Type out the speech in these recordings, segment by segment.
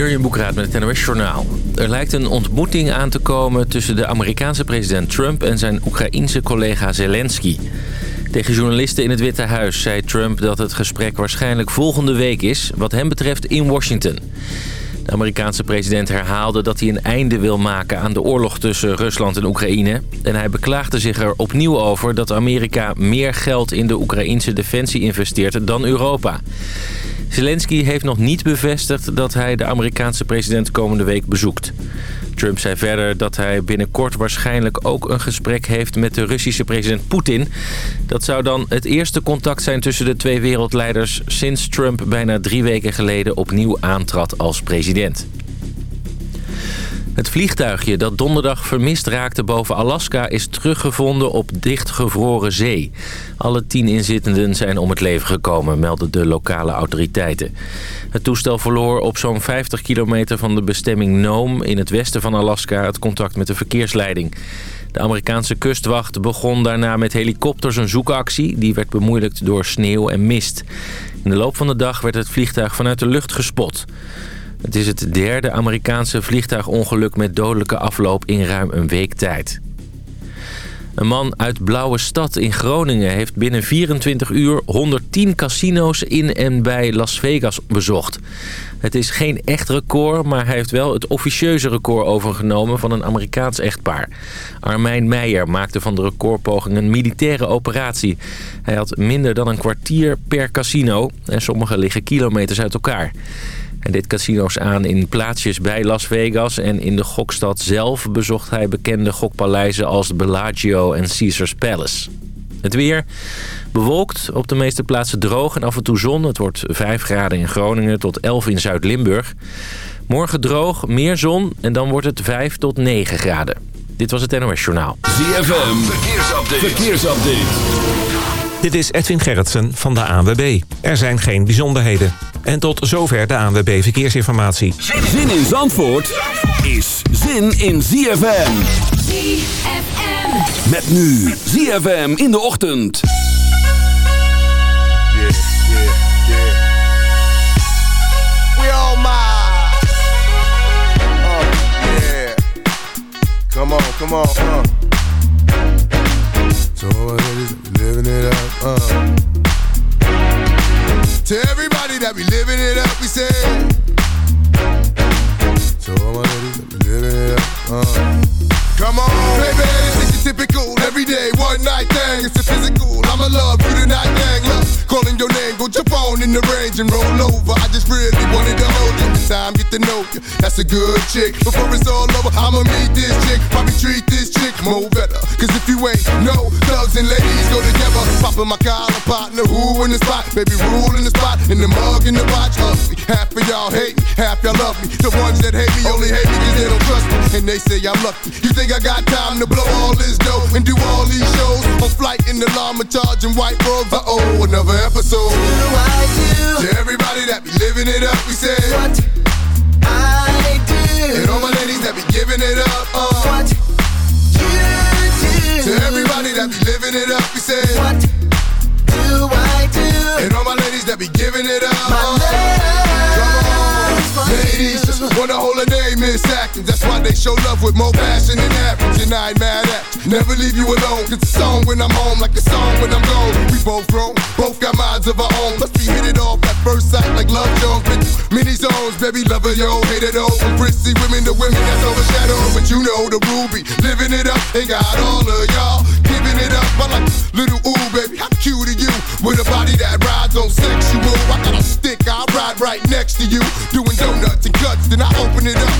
Jurjen Boekraat met het NOS Journaal. Er lijkt een ontmoeting aan te komen tussen de Amerikaanse president Trump en zijn Oekraïense collega Zelensky. Tegen journalisten in het Witte Huis zei Trump dat het gesprek waarschijnlijk volgende week is, wat hem betreft in Washington. De Amerikaanse president herhaalde dat hij een einde wil maken aan de oorlog tussen Rusland en Oekraïne. En hij beklaagde zich er opnieuw over dat Amerika meer geld in de Oekraïnse defensie investeert dan Europa. Zelensky heeft nog niet bevestigd dat hij de Amerikaanse president komende week bezoekt. Trump zei verder dat hij binnenkort waarschijnlijk ook een gesprek heeft met de Russische president Poetin. Dat zou dan het eerste contact zijn tussen de twee wereldleiders sinds Trump bijna drie weken geleden opnieuw aantrad als president. Het vliegtuigje dat donderdag vermist raakte boven Alaska is teruggevonden op dichtgevroren zee. Alle tien inzittenden zijn om het leven gekomen, melden de lokale autoriteiten. Het toestel verloor op zo'n 50 kilometer van de bestemming Nome in het westen van Alaska het contact met de verkeersleiding. De Amerikaanse kustwacht begon daarna met helikopters een zoekactie. Die werd bemoeilijkt door sneeuw en mist. In de loop van de dag werd het vliegtuig vanuit de lucht gespot. Het is het derde Amerikaanse vliegtuigongeluk met dodelijke afloop in ruim een week tijd. Een man uit Blauwe Stad in Groningen heeft binnen 24 uur 110 casino's in en bij Las Vegas bezocht. Het is geen echt record, maar hij heeft wel het officieuze record overgenomen van een Amerikaans echtpaar. Armijn Meijer maakte van de recordpoging een militaire operatie. Hij had minder dan een kwartier per casino en sommige liggen kilometers uit elkaar. Hij deed casino's aan in plaatsjes bij Las Vegas en in de gokstad zelf bezocht hij bekende gokpaleizen als Bellagio en Caesars Palace. Het weer bewolkt, op de meeste plaatsen droog en af en toe zon. Het wordt 5 graden in Groningen tot 11 in Zuid-Limburg. Morgen droog, meer zon en dan wordt het 5 tot 9 graden. Dit was het NOS Journaal. ZFM, verkeersupdate. verkeersupdate. Dit is Edwin Gerritsen van de ANWB. Er zijn geen bijzonderheden. En tot zover de ANWB Verkeersinformatie. Zin in Zandvoort is zin in ZFM. ZFM. Met nu ZFM in de ochtend. Yeah, yeah, yeah. We all. Oh, yeah. Come on, come on, uh. So living it up, uh. To everybody that be living it up, we say. So all my ladies that be living it up, uh. Come on, baby, typical everyday one night thing. It's a physical. I'ma love you tonight, gang. Love calling your name, go jump on in the range and roll over. I just really wanted to hold you. Time, get to know you. That's a good chick. Before it's all over, I'ma meet this chick. Probably treat this chick more better. Cause if you ain't no thugs and ladies go together. Popping my collar partner, who in the spot? Baby, rule in the spot. In the mug, in the watch. Half of y'all hate me, half y'all love me. The ones that hate me only hate me cause they don't trust me. And they say I'm lucky. You think I got time to blow all this dough and do all these shows? On flight in the llama charging white robes. Uh oh, another episode. Do I do To everybody that be living it up, we say. what I do. And all my ladies that be giving it up, uh. What you do. To everybody that be living it up, we say. What do I do? And all my ladies that be giving it up, My uh. love's Ladies, you. wanna hold a Atkins. That's why they show love with more passion than average. And I ain't mad at. Never leave you alone. It's a song when I'm home, like a song when I'm gone. We both grown, both got minds of our own. Must be hit it off at first sight, like love Jones. Through many zones, baby, lover, yo, hate it all. From prissy women to women that's overshadowed. But you know the ruby, living it up, ain't got all of y'all. Giving it up, I like little ooh, baby, how cute are you? With a body that rides on sexual. I got a stick, I ride right next to you. Doing donuts and cuts, then I open it up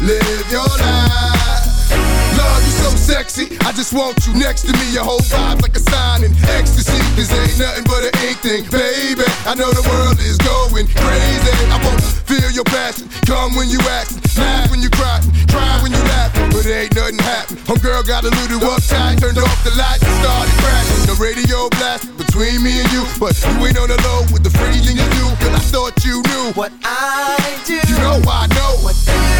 Live your life. Love, you so sexy. I just want you next to me. Your whole vibe's like a sign in ecstasy. Cause ain't nothing but an ink thing, baby. I know the world is going crazy. I wanna feel your passion. Come when you act, laugh when you cry, cry when you laugh. But it ain't nothing happen. Homegirl got a little uptight, turned off the lights and started crashing. The radio blast between me and you. But you ain't on the low with the freezing you do. Cause I thought you knew. What I do. You know I know. What you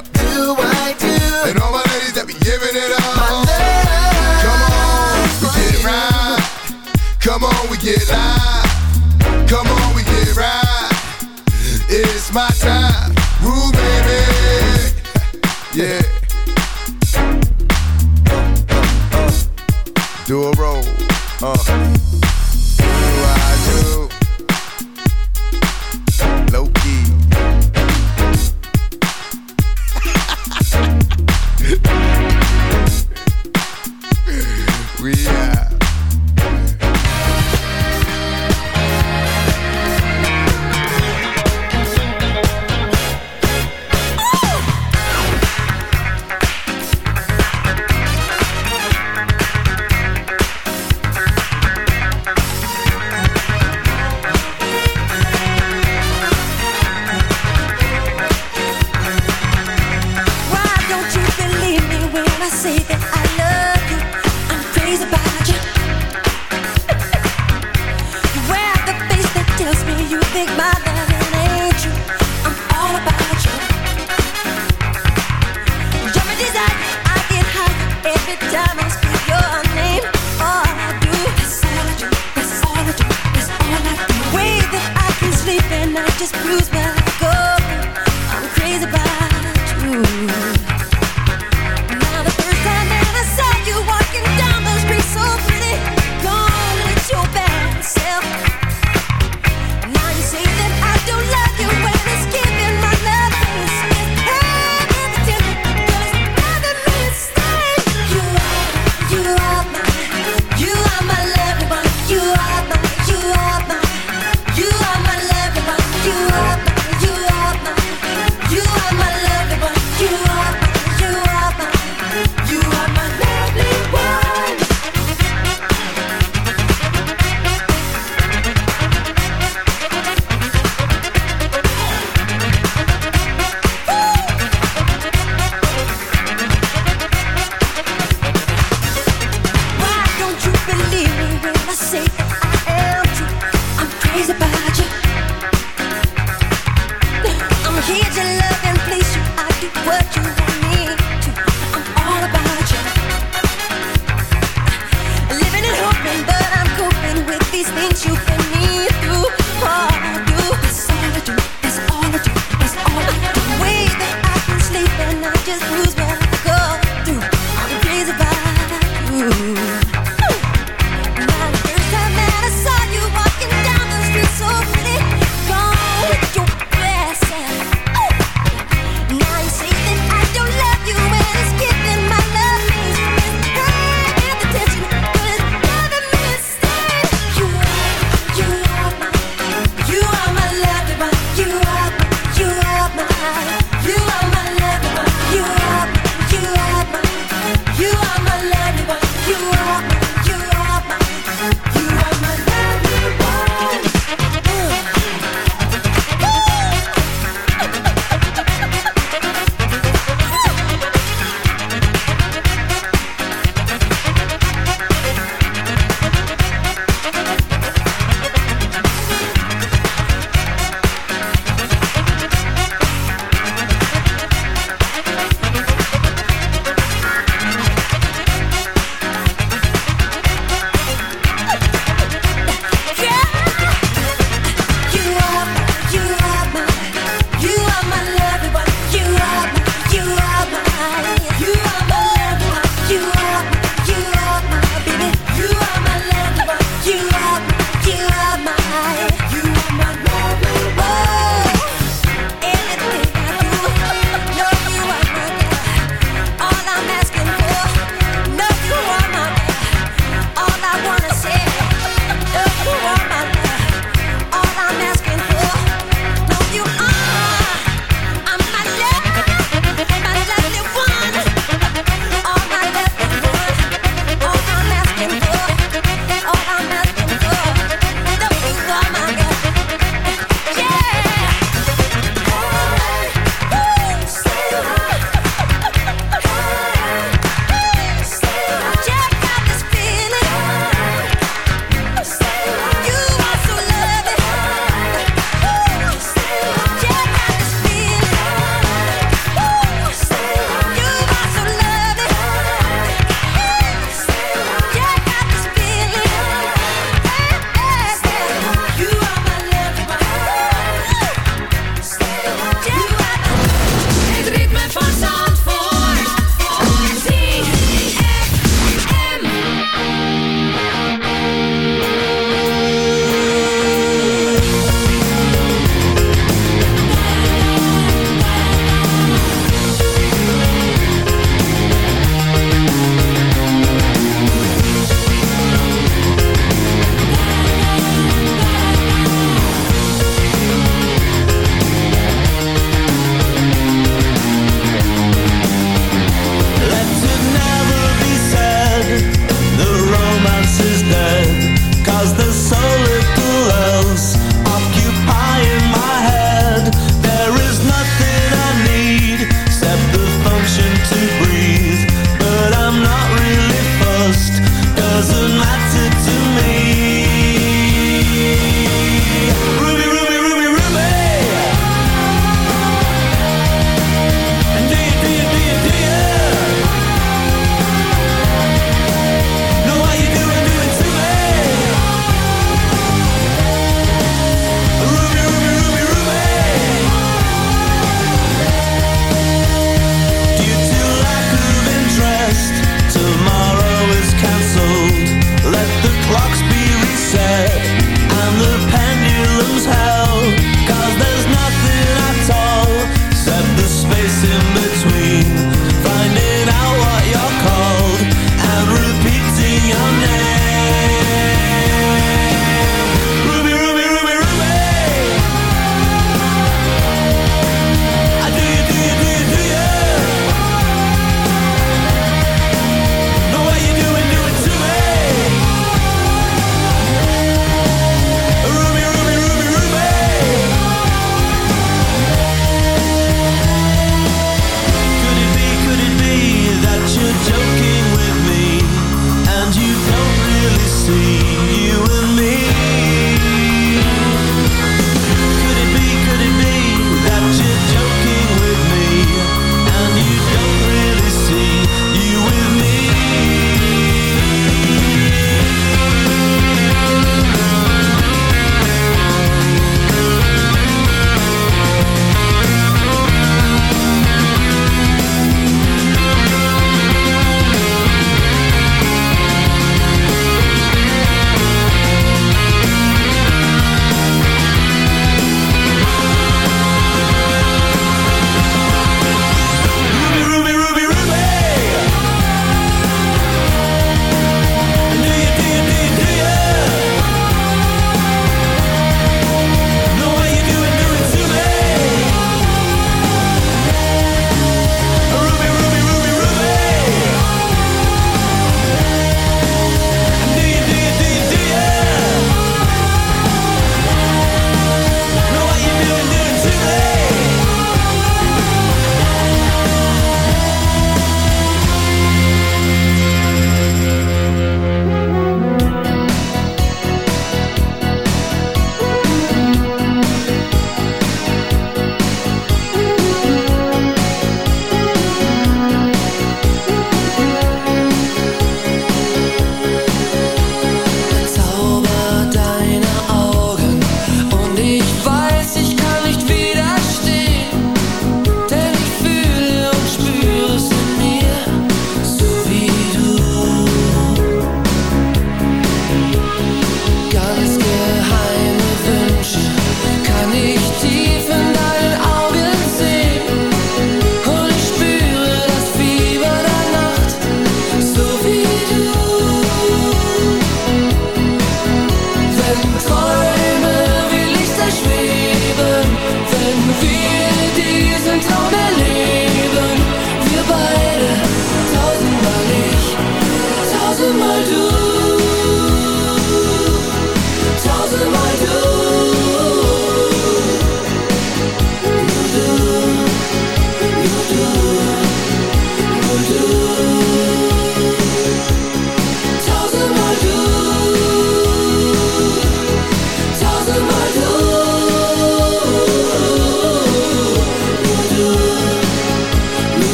do I do? And all my ladies that be giving it up. My love. Come on, we get you. right. Come on, we get live. Come on, we get right. It's my time.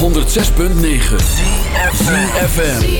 106.9 FM.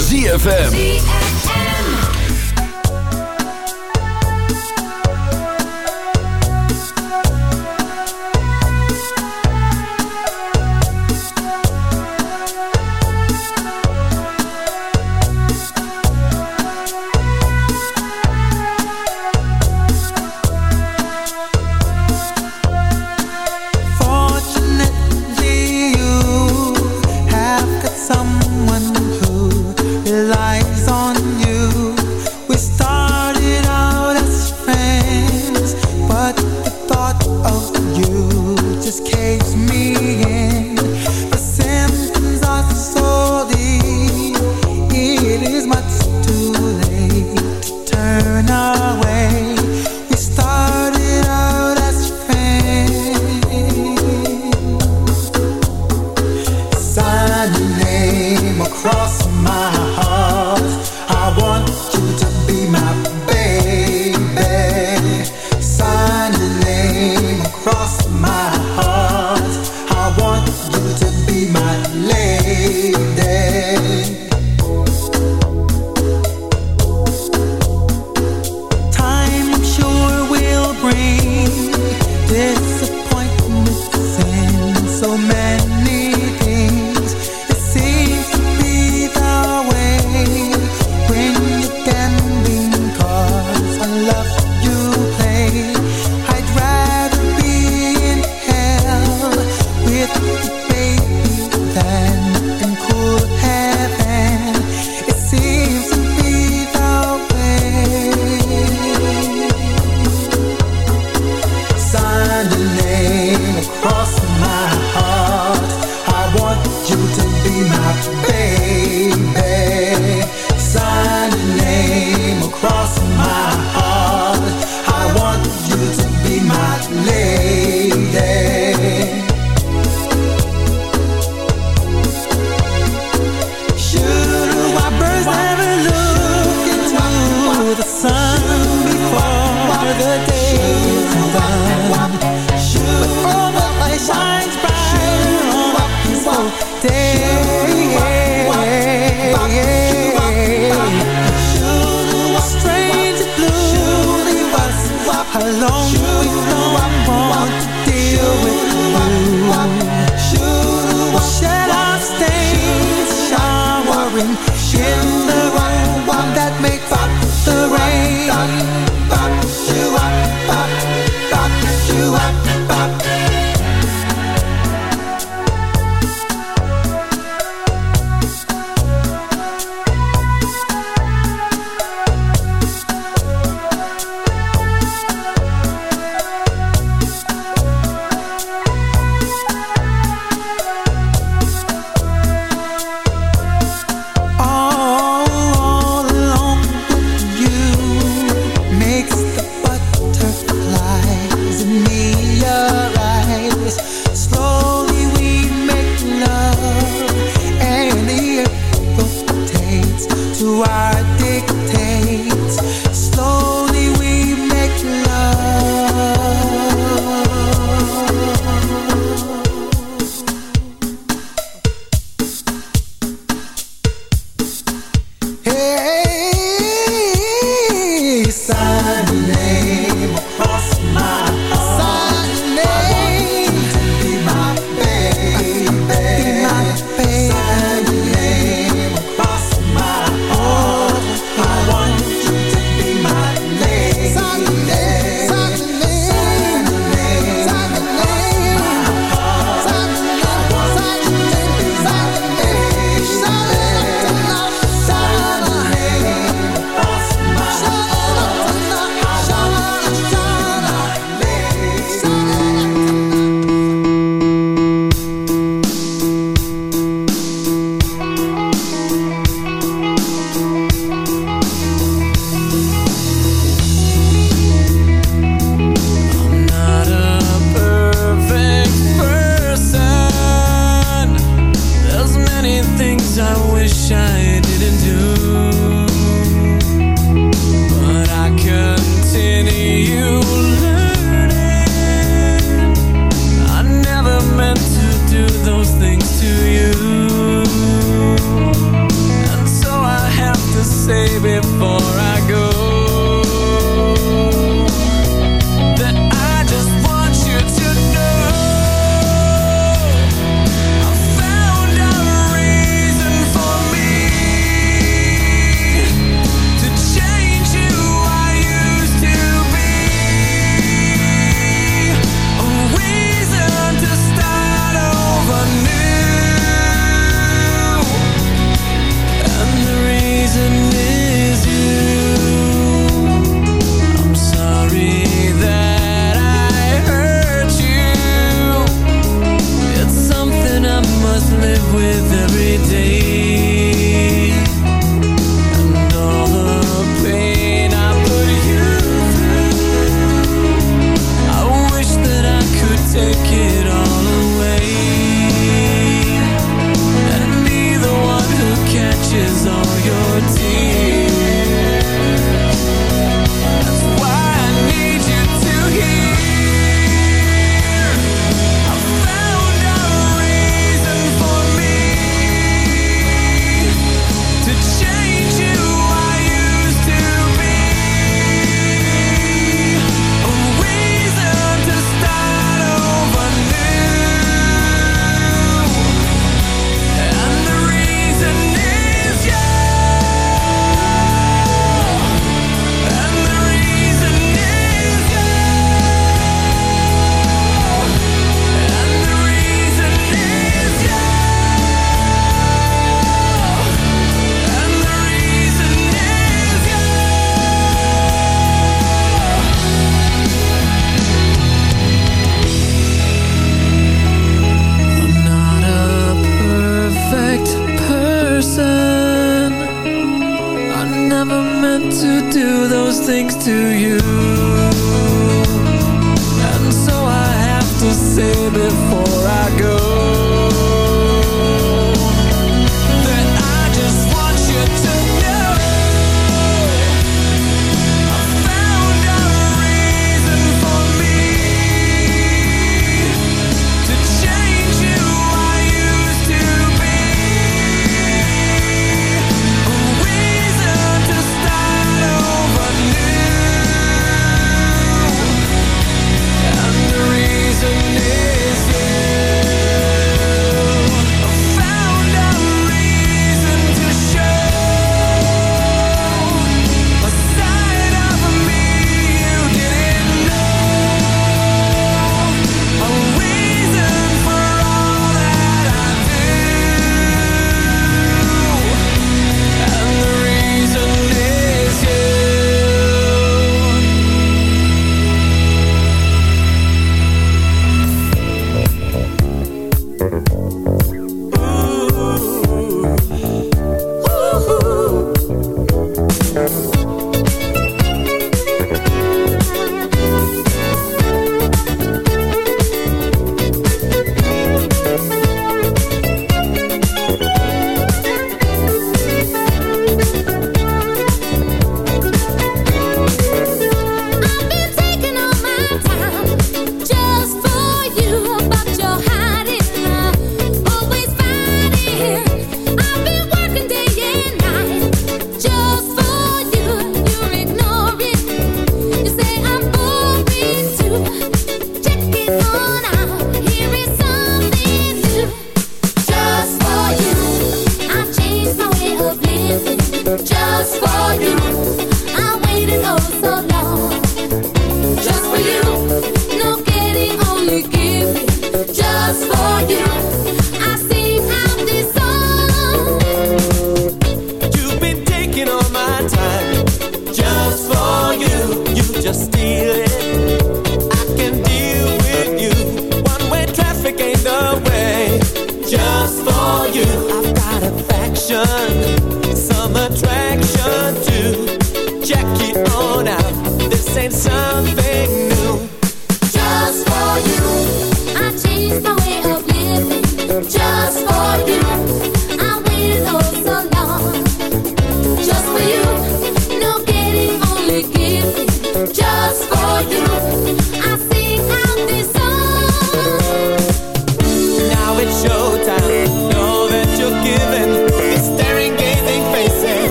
ZFM.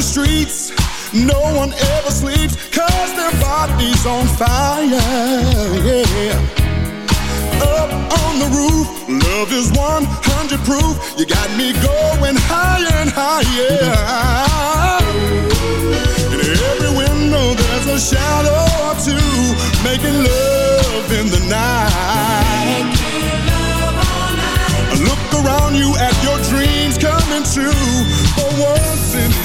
The streets, no one ever sleeps, cause their body's on fire, yeah. Up on the roof, love is 100 proof. You got me going higher and higher. In every window, there's a shadow or two, making love in the night. Look around you at your dreams coming true. For once in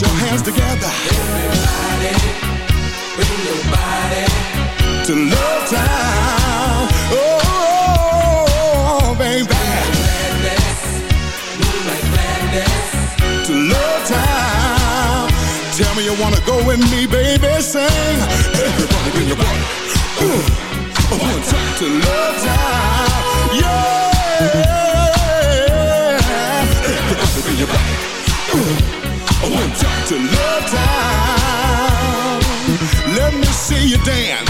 Your hands together. Everybody, bring your body to Love Town. Oh, oh, oh, baby. To Love Town. Tell me you wanna go with me, baby. Sing. Everybody bring your body. Ooh. One time to Love Town. Yeah. You dance.